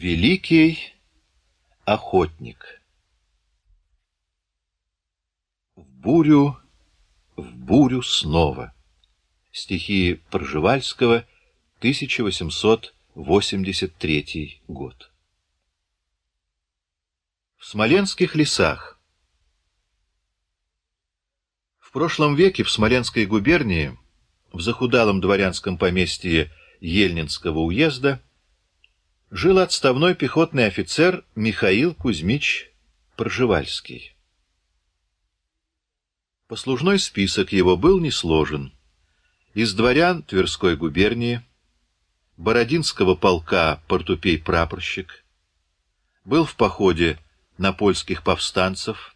Великий охотник В бурю, в бурю снова. Стихи Пржевальского, 1883 год. В смоленских лесах В прошлом веке в Смоленской губернии, в захудалом дворянском поместье Ельнинского уезда, жил отставной пехотный офицер Михаил Кузьмич Пржевальский. Послужной список его был не сложен. Из дворян Тверской губернии, Бородинского полка портупей-прапорщик, был в походе на польских повстанцев,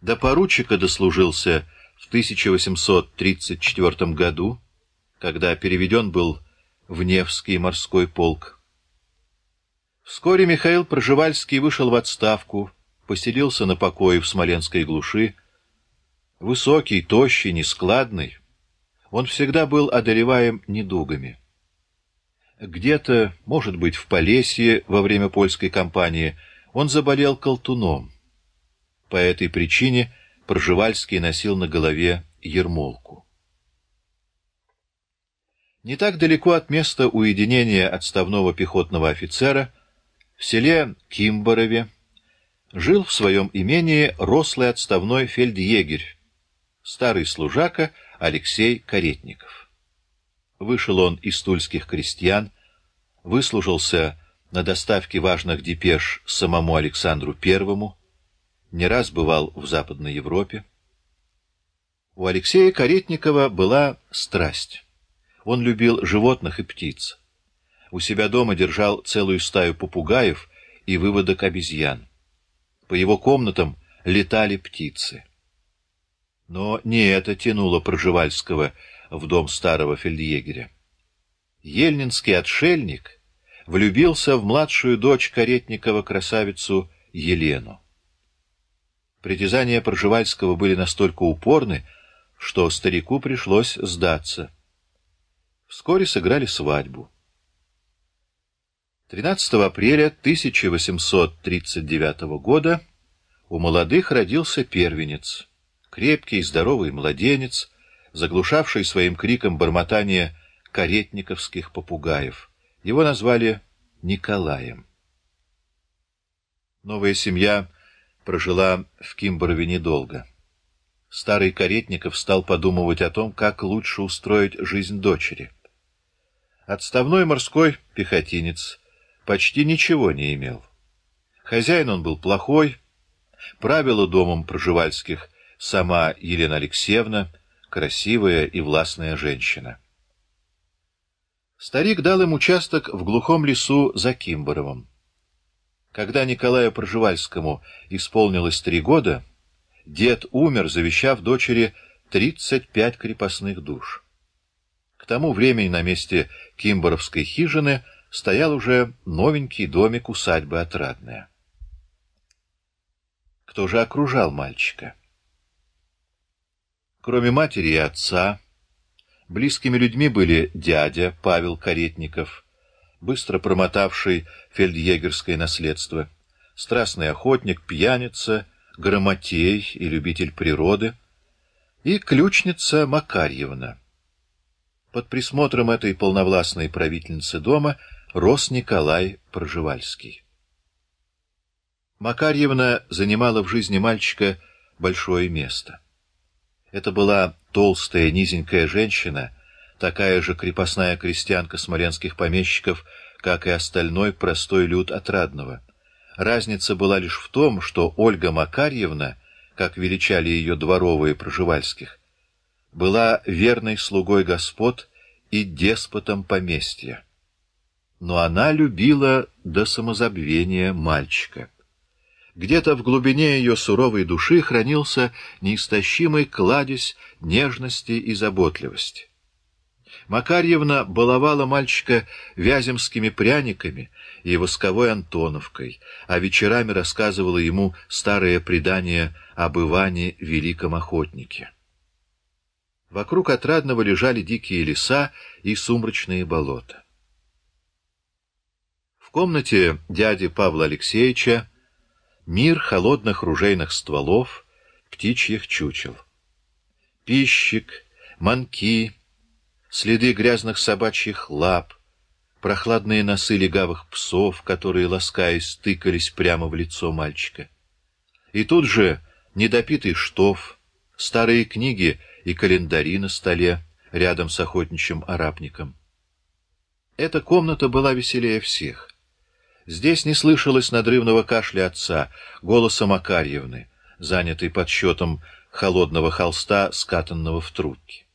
до поручика дослужился в 1834 году, когда переведен был в Невский морской полк. Вскоре Михаил Проживальский вышел в отставку, поселился на покое в Смоленской глуши. Высокий, тощий, нескладный, он всегда был одолеваем недугами. Где-то, может быть, в Полесье во время польской кампании, он заболел колтуном. По этой причине Проживальский носил на голове ермолку. Не так далеко от места уединения отставного пехотного офицера в селе Кимборове жил в своем имении рослый отставной фельдъегерь, старый служака Алексей Каретников. Вышел он из тульских крестьян, выслужился на доставке важных депеш самому Александру Первому, не раз бывал в Западной Европе. У Алексея Каретникова была страсть. Он любил животных и птиц у себя дома держал целую стаю попугаев и выводок обезьян. По его комнатам летали птицы. Но не это тянуло Проживальского в дом старого фельдъегеря. Ельнинский отшельник влюбился в младшую дочь Каретникова красавицу Елену. Притязания Проживальского были настолько упорны, что старику пришлось сдаться. Вскоре сыграли свадьбу. 13 апреля 1839 года у молодых родился первенец, крепкий здоровый младенец, заглушавший своим криком бормотание каретниковских попугаев. Его назвали Николаем. Новая семья прожила в Кимборове недолго. Старый Каретников стал подумывать о том, как лучше устроить жизнь дочери. Отставной морской пехотинец — почти ничего не имел. Хозяин он был плохой, правила домом проживальских сама Елена Алексеевна, красивая и властная женщина. Старик дал им участок в глухом лесу за Кимборовым. Когда Николаю Проживальскому исполнилось три года, дед умер, завещав дочери тридцать пять крепостных душ. К тому времени на месте Кимборовской хижины — стоял уже новенький домик усадьбы Отрадная. Кто же окружал мальчика? Кроме матери и отца, близкими людьми были дядя Павел Каретников, быстро промотавший фельдъегерское наследство, страстный охотник, пьяница, грамотей и любитель природы, и ключница Макарьевна. Под присмотром этой полновластной правительницы дома — рос Николай Проживальский. Макарьевна занимала в жизни мальчика большое место. Это была толстая, низенькая женщина, такая же крепостная крестьянка смоленских помещиков, как и остальной простой люд отрадного. Разница была лишь в том, что Ольга Макарьевна, как величали ее дворовые Проживальских, была верной слугой господ и деспотом поместья но она любила до самозабвения мальчика. Где-то в глубине ее суровой души хранился неистощимый кладезь нежности и заботливости. Макарьевна баловала мальчика вяземскими пряниками и восковой антоновкой, а вечерами рассказывала ему старое предание об Иване Великом Охотнике. Вокруг отрадного лежали дикие леса и сумрачные болота. В комнате дяди Павла Алексеевича мир холодных ружейных стволов, птичьих чучел. Пищик, манки, следы грязных собачьих лап, прохладные носы легавых псов, которые, ласкаясь, тыкались прямо в лицо мальчика. И тут же недопитый штоф, старые книги и календари на столе рядом с охотничьим арабником. Эта комната была веселее всех. Здесь не слышалось надрывного кашля отца, голоса Макарьевны, занятой подсчетом холодного холста, скатанного в трубки.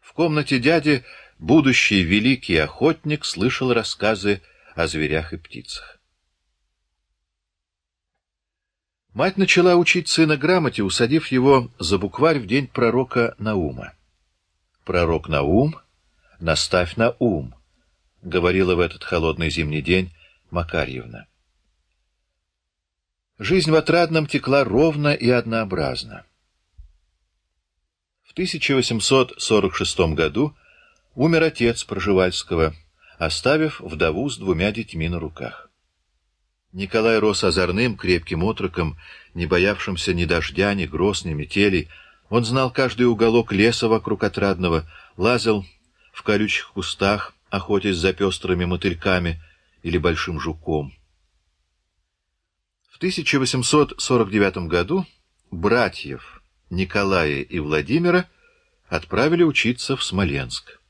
В комнате дяди будущий великий охотник слышал рассказы о зверях и птицах. Мать начала учить сына грамоте, усадив его за букварь в день пророка Наума. «Пророк Наум, наставь на ум», — говорила в этот холодный зимний день Макарьевна. Жизнь в Отрадном текла ровно и однообразно. В 1846 году умер отец Проживальского, оставив вдову с двумя детьми на руках. Николай рос озорным, крепким отроком, не боявшимся ни дождя, ни гроз, ни метелей. Он знал каждый уголок леса вокруг Отрадного, лазил в колючих кустах, охотясь за пестрыми мотыльками или большим жуком. В 1849 году братьев Николая и Владимира отправили учиться в Смоленск.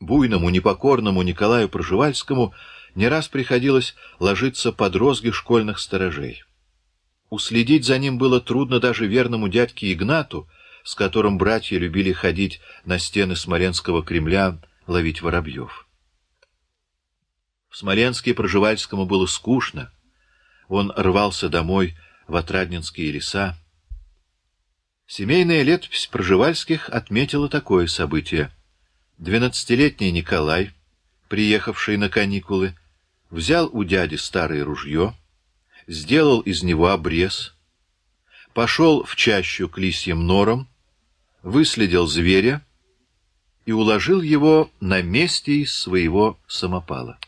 Буйному, непокорному Николаю Проживальскому не раз приходилось ложиться под розги школьных сторожей. Уследить за ним было трудно даже верному дядьке Игнату, с которым братья любили ходить на стены Смоленского Кремля ловить воробьев. В Смоленске Проживальскому было скучно. Он рвался домой в Отрадненские леса. Семейная летопись Проживальских отметила такое событие — Двенадцатилетний Николай, приехавший на каникулы, взял у дяди старое ружье, сделал из него обрез, пошел в чащу к лисьим норам, выследил зверя и уложил его на месте из своего самопала.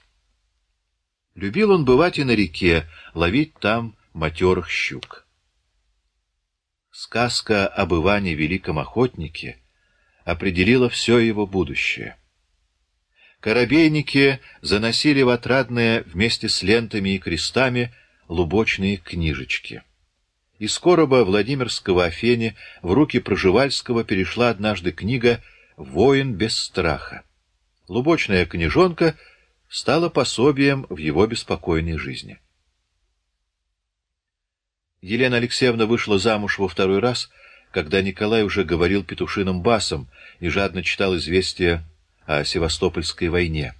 Любил он бывать и на реке, ловить там матерых щук. Сказка об Иване Великом Охотнике — определило все его будущее. Коробейники заносили в отрадное вместе с лентами и крестами лубочные книжечки. Из короба Владимирского Афени в руки Проживальского перешла однажды книга «Воин без страха». Лубочная книжонка стала пособием в его беспокойной жизни. Елена Алексеевна вышла замуж во второй раз — когда Николай уже говорил петушиным басом и жадно читал известия о Севастопольской войне.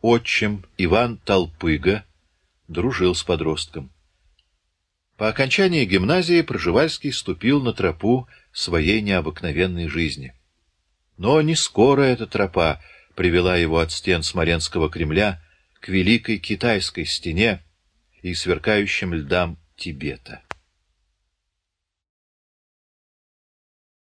Отчим Иван Толпыга дружил с подростком. По окончании гимназии Проживальский ступил на тропу своей необыкновенной жизни. Но не скоро эта тропа привела его от стен Смоленского Кремля к великой китайской стене и сверкающим льдам Тибета.